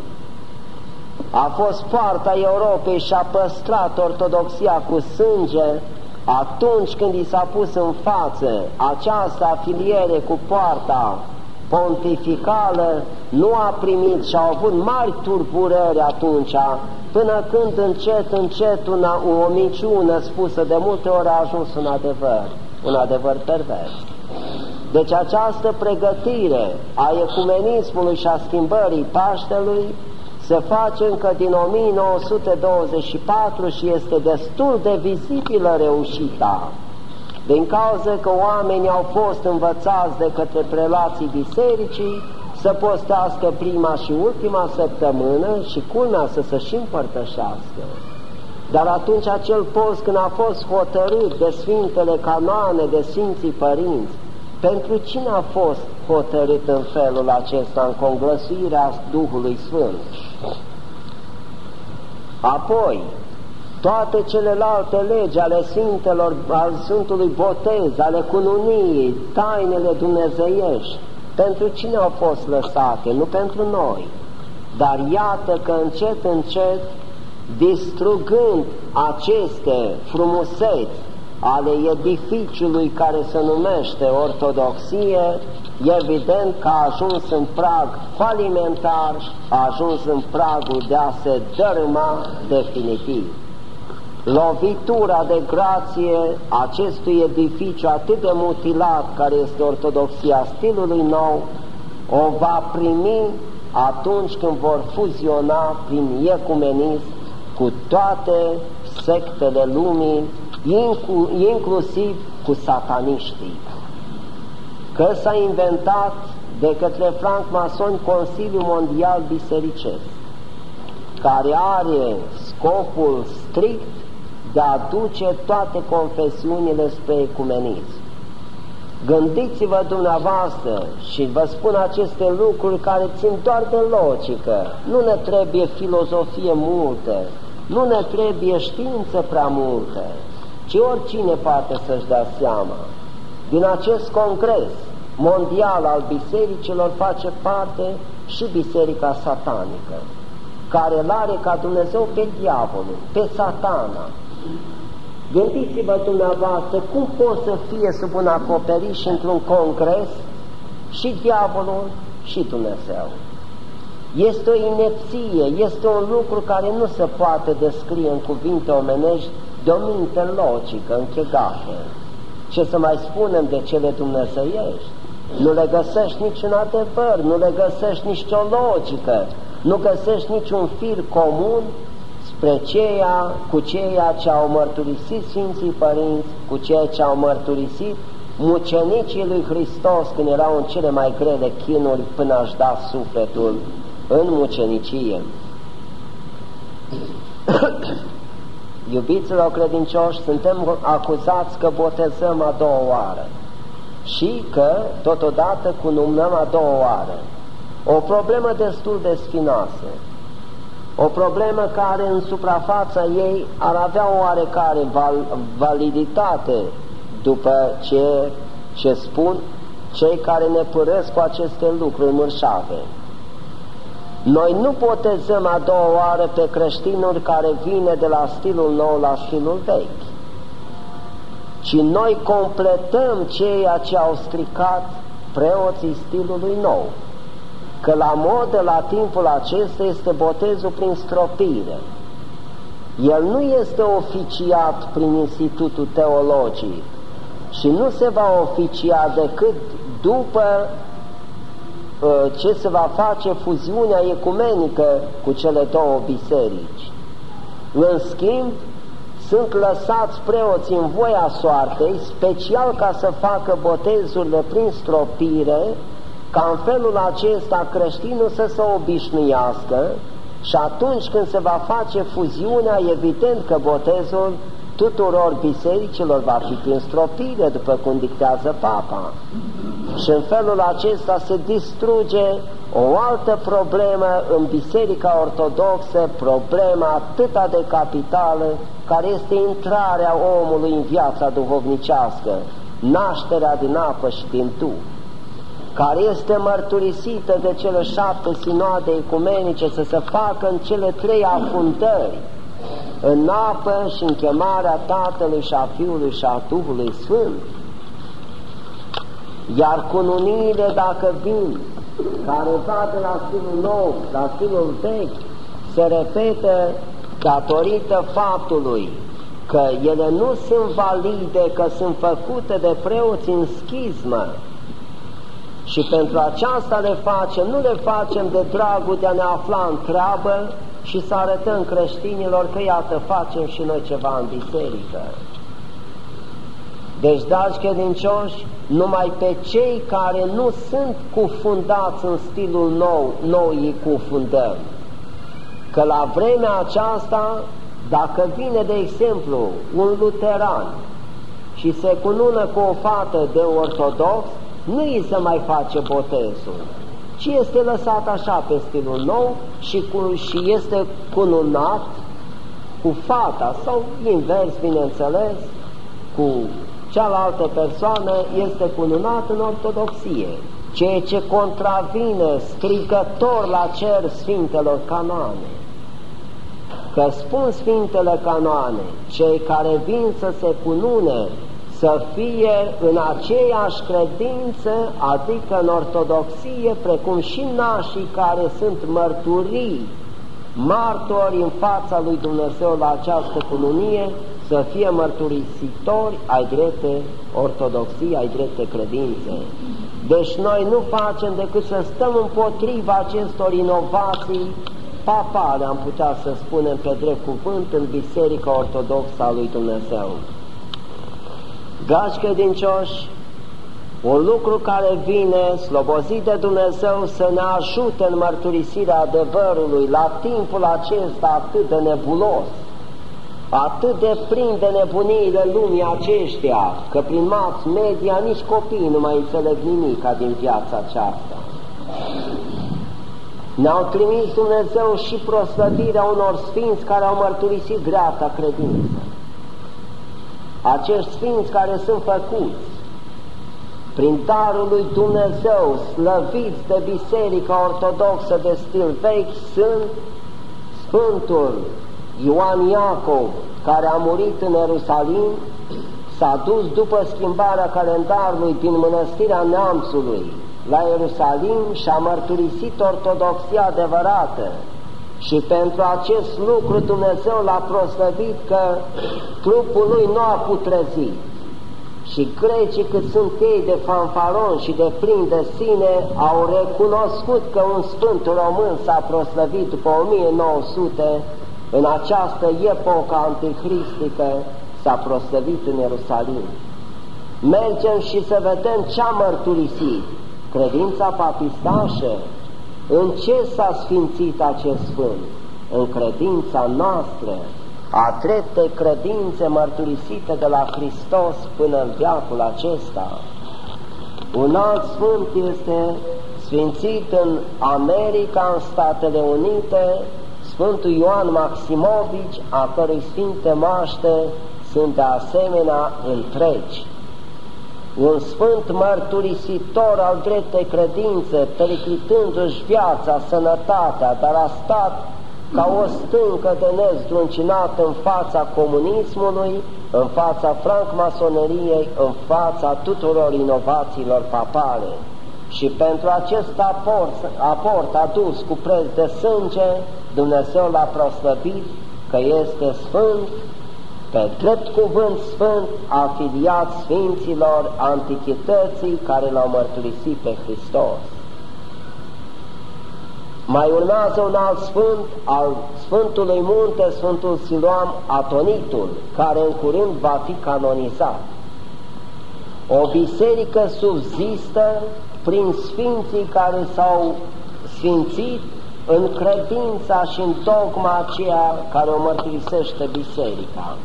a fost poarta Europei și a păstrat ortodoxia cu sânge, atunci când i s-a pus în față această afiliere cu poarta pontificală, nu a primit și au avut mari turburări atunci, până când încet, încet una, o minciună spusă de multe ori a ajuns un adevăr, un adevăr pervers. Deci această pregătire a ecumenismului și a schimbării Paștelui se face încă din 1924 și este destul de vizibilă reușita, din cauza că oamenii au fost învățați de către prelații bisericii să postească prima și ultima săptămână și culmea să se și împărtășească. Dar atunci acel post când a fost hotărât de Sfintele Canoane, de Sfinții Părinți, pentru cine a fost hotărât în felul acesta, în conglăsuirea Duhului Sfânt? Apoi, toate celelalte legi ale Sfintelor, al Sfântului Botez, ale cununiei, tainele dumnezeiești, pentru cine au fost lăsate? Nu pentru noi. Dar iată că încet, încet, distrugând aceste frumuseți ale edificiului care se numește ortodoxie, evident că a ajuns în prag falimentar, a ajuns în pragul de a se dărâma definitiv. Lovitura de grație acestui edificiu atât de mutilat care este ortodoxia stilului nou, o va primi atunci când vor fuziona prin ecumenism cu toate sectele lumii, inclusiv cu sataniștii. Că s-a inventat de către francmasoni Consiliul Mondial Bisericesc, care are scopul strict de a duce toate confesiunile spre ecumenism. Gândiți-vă dumneavoastră și vă spun aceste lucruri care țin doar de logică. Nu ne trebuie filozofie multă, nu ne trebuie știință prea multă, ci oricine poate să-și dea seama. Din acest congres mondial al bisericilor face parte și biserica satanică, care îl are ca Dumnezeu pe diavolul, pe satana. Gândiți-vă dumneavoastră cum poate să fie sub un acoperiș într-un congres și diavolul și Dumnezeu. Este o inepție, este un lucru care nu se poate descrie în cuvinte omenești de o minte logică, închegată. Ce să mai spunem de cele dumnezeiești? Nu le găsești niciun adevăr, nu le găsești nicio logică, nu găsești niciun fir comun spre ceea, cu ceea ce au mărturisit Sfinții Părinți, cu ceea ce au mărturisit mucenicii lui Hristos când erau în cele mai grele chinuri până aș da sufletul în mucenicie. Iubiților credincioși, suntem acuzați că botezăm a doua oară și că totodată cunumnăm a doua oară. O problemă destul de spinoasă, o problemă care în suprafața ei ar avea o oarecare val validitate după ce, ce spun cei care ne părăsc cu aceste lucruri mărșave. Noi nu potezăm a doua oară pe creștinul care vine de la stilul nou la stilul vechi, ci noi completăm ceea ce au stricat preoții stilului nou, că la modă la timpul acesta este botezul prin stropire. El nu este oficiat prin Institutul Teologic și nu se va oficia decât după Uh, ce se va face fuziunea ecumenică cu cele două biserici. În schimb, sunt lăsați preoți în voia soartei, special ca să facă botezurile prin stropire, ca în felul acesta creștinul să se obișnuiască și atunci când se va face fuziunea, evident că botezul tuturor bisericilor va fi prin stropire, după cum dictează Papa. Și în felul acesta se distruge o altă problemă în Biserica Ortodoxă, problema atâta de capitală, care este intrarea omului în viața duhovnicească, nașterea din apă și din Duh, care este mărturisită de cele șapte sinoade ecumenice să se facă în cele trei afundări, în apă și în chemarea Tatălui și a Fiului și a Duhului Sfânt. Iar cununiile, dacă vin, care va de la stilul nou, la stilul vechi, se repetă datorită faptului că ele nu sunt valide, că sunt făcute de preoți în schismă, și pentru aceasta le facem, nu le facem de dragul de a ne afla în treabă, și să arătăm creștinilor că iată facem și noi ceva în biserică. Deci, dragi credincioși, numai pe cei care nu sunt cufundați în stilul nou, noi îi cufundăm. Că la vremea aceasta, dacă vine, de exemplu, un luteran și se cunună cu o fată de ortodox, nu îi se mai face botezul ci este lăsat așa pe stilul nou și, cu, și este cununat cu fata sau invers, bineînțeles, cu cealaltă persoană este cununat în ortodoxie, ceea ce contravine stricător la cer Sfintelor Canoane. Că spun Sfintele Canoane, cei care vin să se cunune să fie în aceeași credință, adică în ortodoxie, precum și nașii care sunt mărturii, martori în fața lui Dumnezeu la această cununie, să fie mărturisitori ai drepte ortodoxii, ai drepte credințe. Deci noi nu facem decât să stăm împotriva acestor inovații papale, am putea să spunem pe drept cuvânt, în Biserica Ortodoxă a lui Dumnezeu. Dragi credincioși, un lucru care vine slobozit de Dumnezeu să ne ajute în mărturisirea adevărului la timpul acesta atât de nebulos, atât de plin de nebuniile lumii aceștia, că prin mass media nici copiii nu mai înțeleg nimica din viața aceasta. Ne-au trimis Dumnezeu și proslăvirea unor sfinți care au mărturisit dreapta credință acești sfinți care sunt făcuți prin darul lui Dumnezeu, slăviți de Biserica Ortodoxă de stil vechi, sunt Sfântul Ioan Iacov, care a murit în Ierusalim, s-a dus după schimbarea calendarului din mănăstirea Neamțului la Ierusalim și a mărturisit ortodoxia adevărată, și pentru acest lucru Dumnezeu l-a proslăvit că trupul lui nu a putrezit. Și grecii cât sunt ei de fanfaron și de plin de sine au recunoscut că un sfânt român s-a proslăvit după 1900 în această epocă antichristică s-a proslăvit în Ierusalim. Mergem și să vedem ce a mărturisit credința papistașă, în ce s-a sfințit acest Sfânt? În credința noastră, a trepte credințe mărturisite de la Hristos până în viacul acesta. Un alt Sfânt este sfințit în America, în Statele Unite, Sfântul Ioan Maximovici, a cărui sfinte maște sunt de asemenea întregi un sfânt mărturisitor al dreptei credințe, periclitându-și viața, sănătatea, dar a stat ca o stâncă de nezdruncinat în fața comunismului, în fața francmasoneriei, în fața tuturor inovațiilor papale. Și pentru acest aport, aport adus cu preț de sânge, Dumnezeu l-a proslăvit că este sfânt pe drept cuvânt sfânt afiliat Sfinților Antichității care l-au mărturisit pe Hristos. Mai urmează un alt sfânt al Sfântului Munte, Sfântul Siloam Atonitul, care în curând va fi canonizat. O biserică subzistă prin sfinții care s-au sfințit în credința și în dogma aceea care o mărturisește biserica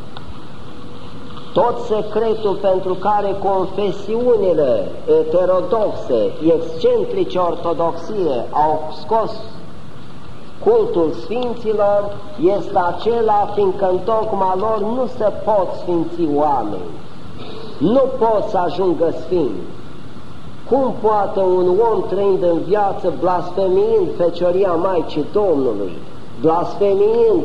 tot secretul pentru care confesiunile heterodoxe, excentrice ortodoxie au scos cultul sfinților este acela fiindcă în dogma lor nu se pot sfinți oameni, nu pot să ajungă sfinți. Cum poate un om trăind în viață blasfemiind Fecioria Maicii Domnului, blasfemiind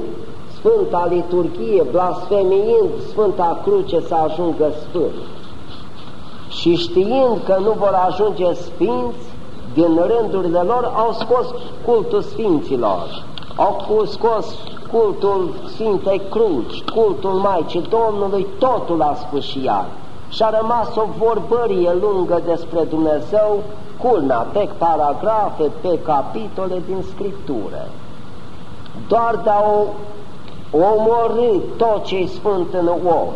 Sfânta Liturghie, blasfemiind Sfânta Cruce să ajungă Sfânt. Și știind că nu vor ajunge sfinți, din rândurile lor au scos cultul sfinților, au scos cultul Sfintei Cruci, cultul Maicii Domnului, totul a sfâșiat. Și a rămas o vorbărie lungă despre Dumnezeu, culna, pe paragrafe, pe capitole din Scriptură. Doar de a o omorâ tot ce sfânt în om.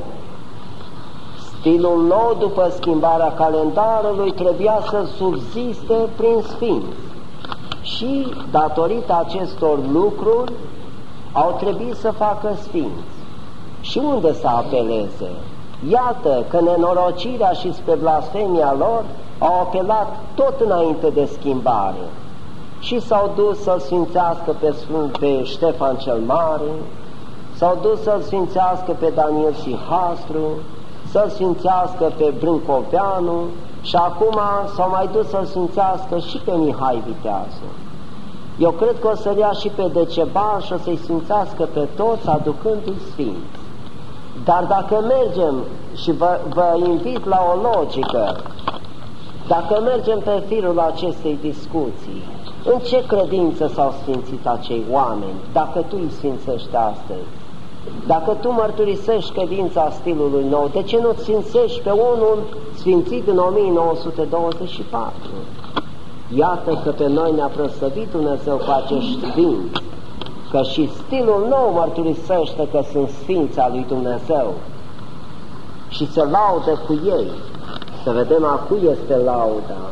Stilul nou, după schimbarea calendarului, trebuia să subziste prin sfinți. Și, datorită acestor lucruri, au trebuit să facă sfinți. Și unde să apeleze? Iată că nenorocirea și spre blasfemia lor au apelat tot înainte de schimbare și s-au dus să-l sfințească pe, Sfânt, pe Ștefan cel Mare, S-au dus să-l sfințească pe Daniel Sihastru, să-l sfințească pe Brâncoveanu și acum s-au mai dus să-l sfințească și pe Mihai Viteazu. Eu cred că o să ia și pe Deceban și o să-i sfințească pe toți aducându-i sfint. Dar dacă mergem și vă, vă invit la o logică, dacă mergem pe firul acestei discuții, în ce credință s-au sfințit acei oameni, dacă tu îi sfințești astăzi? Dacă tu mărturisești credința stilului nou, de ce nu sfințești pe unul sfințit în 1924? Iată că pe noi ne-a prosăvit Dumnezeu cu acești sfinți, că și stilul nou mărturisește că sunt sfinți al lui Dumnezeu și se laudă cu ei. Să vedem a cui este lauda.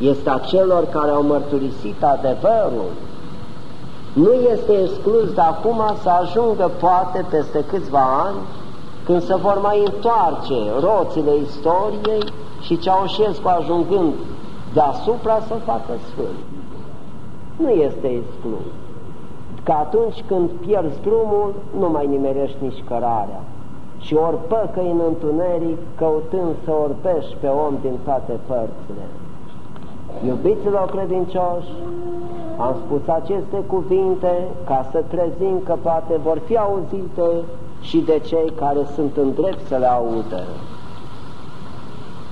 Este a celor care au mărturisit adevărul. Nu este exclus de acum să ajungă poate peste câțiva ani când se vor mai întoarce roțile istoriei și Ceaușescu ajungând deasupra să facă sfânt. Nu este exclus. Că atunci când pierzi drumul, nu mai nimerești nici cărarea. Și ori păcăi în întuneric, căutând să orbești pe om din toate părțile. Iubiților credincioși, am spus aceste cuvinte ca să trezim că poate vor fi auzite și de cei care sunt în drept să le audă.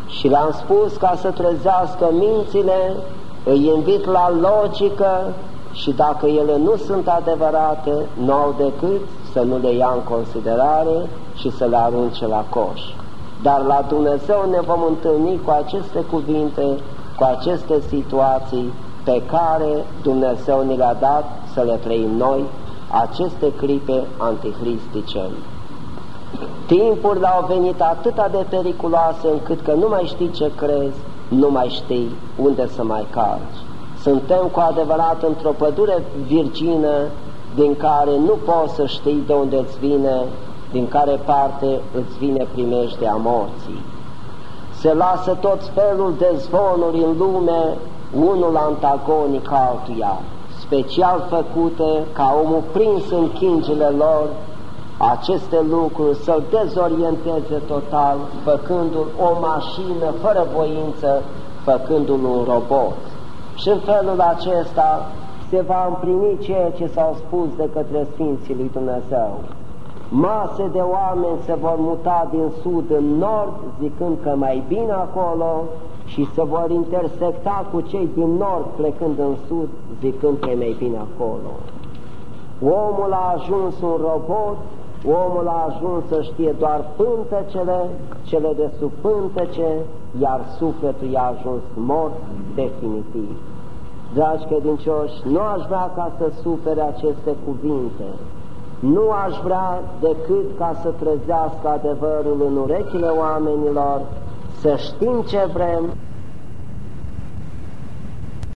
Și le-am spus ca să trezească mințile, îi invit la logică și dacă ele nu sunt adevărate, nu au decât să nu le ia în considerare și să le arunce la coș. Dar la Dumnezeu ne vom întâlni cu aceste cuvinte, cu aceste situații pe care Dumnezeu ni le-a dat să le trăim noi, aceste clipe antihristice. Timpurile au venit atât de periculoase încât că nu mai știi ce crezi, nu mai știi unde să mai calci. Suntem cu adevărat într-o pădure virgină din care nu poți să știi de unde îți vine, din care parte îți vine primește morții. Se lasă tot felul de zvonuri în lume, unul antagonic altuia, special făcute ca omul prins în chingile lor, aceste lucruri să-l dezorienteze total, făcându-l o mașină fără voință, făcându-l un robot. Și în felul acesta se va împlini ceea ce s-au spus de către Sfinții lui Dumnezeu. Mase de oameni se vor muta din sud în nord, zicând că mai bine acolo, și se vor intersecta cu cei din nord plecând în sud, zicând că e mai bine acolo. Omul a ajuns un robot, omul a ajuns să știe doar pântecele, cele de sub pântece, iar sufletul i-a ajuns mort definitiv. Dragi credincioși, nu aș vrea ca să sufere aceste cuvinte, nu aș vrea decât ca să trezească adevărul în urechile oamenilor, să știm ce vrem,